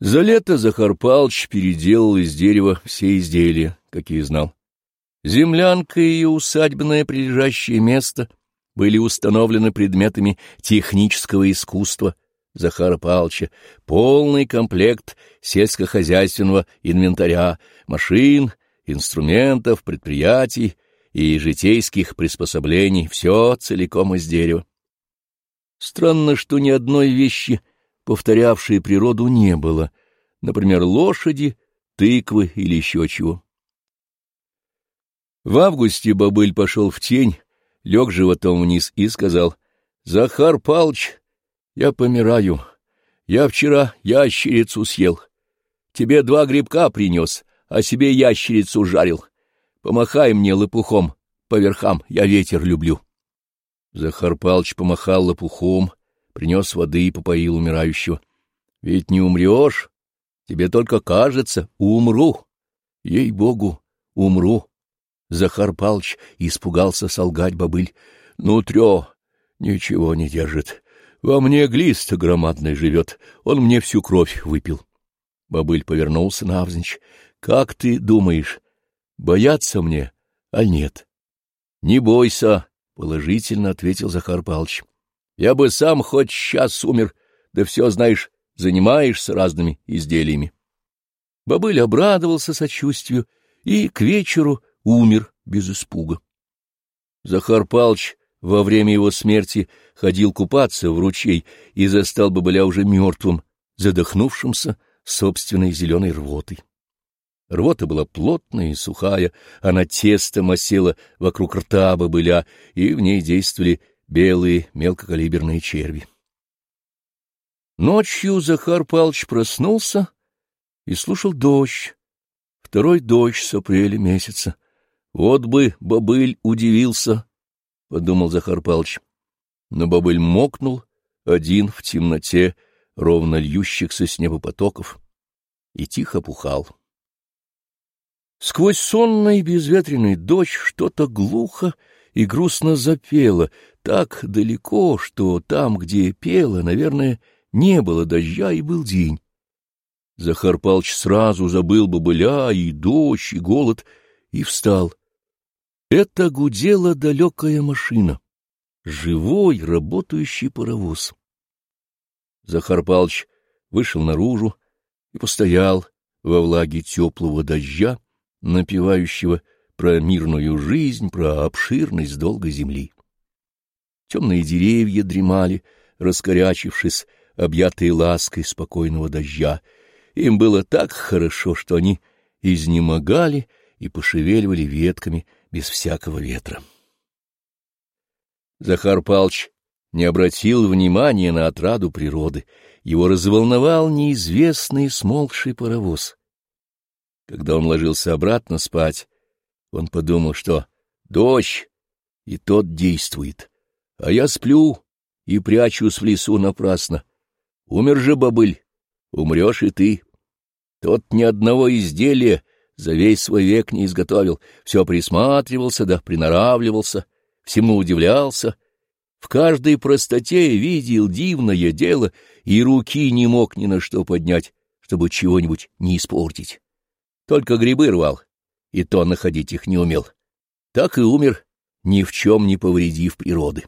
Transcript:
За лето Захар Палыч переделал из дерева все изделия, какие знал. Землянка и усадебное прилежащее место были установлены предметами технического искусства Захара Палча, полный комплект сельскохозяйственного инвентаря, машин, инструментов, предприятий и житейских приспособлений, все целиком из дерева. Странно, что ни одной вещи, повторявшей природу, не было, например, лошади, тыквы или еще чего. В августе бобыль пошел в тень, лег животом вниз и сказал, «Захар Палч, я помираю. Я вчера ящерицу съел. Тебе два грибка принес, а себе ящерицу жарил. Помахай мне лопухом по верхам, я ветер люблю». Захар Палч помахал лопухом, принес воды и попоил умирающего. — Ведь не умрешь, тебе только кажется, умру. Ей-богу, умру. Захар Палч испугался солгать бобыль. — Нутрё ничего не держит. Во мне глист громадный живет, он мне всю кровь выпил. Бобыль повернулся навзничь. — Как ты думаешь, бояться мне, а нет? — Не бойся, — положительно ответил Захар Павлович. — Я бы сам хоть сейчас умер, да все, знаешь, занимаешься разными изделиями. Бобыль обрадовался сочувствию и к вечеру умер без испуга. Захар Палч во время его смерти ходил купаться в ручей и застал бобыля уже мертвым, задохнувшимся собственной зеленой рвотой. Рвота была плотная и сухая, она тестом осела вокруг рта бобыля, и в ней действовали белые мелкокалиберные черви. Ночью Захар Палыч проснулся и слушал дождь. Второй дождь с апреля месяца. Вот бы бобыль удивился, — подумал Захар Палыч. Но бобыль мокнул, один в темноте, ровно льющихся с неба потоков, и тихо пухал. Сквозь сонный безветренный дождь что-то глухо и грустно запело, так далеко, что там, где пело, наверное, не было дождя и был день. Захар Палыч сразу забыл бобыля и дождь, и голод, и встал. Это гудела далекая машина, живой работающий паровоз. Захар Палыч вышел наружу и постоял во влаге теплого дождя, напевающего про мирную жизнь, про обширность долга земли. Темные деревья дремали, раскорячившись, объятые лаской спокойного дождя. Им было так хорошо, что они изнемогали и пошевеливали ветками без всякого ветра. Захар Палч не обратил внимания на отраду природы, его разволновал неизвестный смолкший паровоз. Когда он ложился обратно спать, он подумал, что дождь, и тот действует, а я сплю и прячусь в лесу напрасно. Умер же бобыль, умрешь и ты. Тот ни одного изделия за весь свой век не изготовил, все присматривался да приноравливался, всему удивлялся, в каждой простоте видел дивное дело и руки не мог ни на что поднять, чтобы чего-нибудь не испортить. Только грибы рвал, и то находить их не умел. Так и умер, ни в чем не повредив природы.